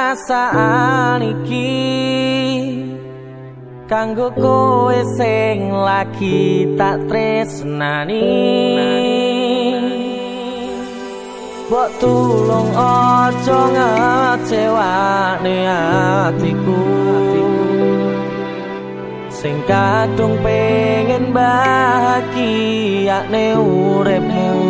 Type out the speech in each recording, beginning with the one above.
perasaan iki kanggo kowe sing lagi tak tresnani. Bok tulung ojo ngecewane hatiku Sing kadung pengen bahagia ne urepmu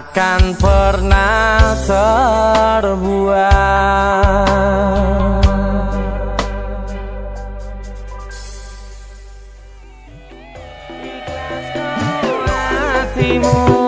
takkan pernah terbuang Ikhlas hatimu.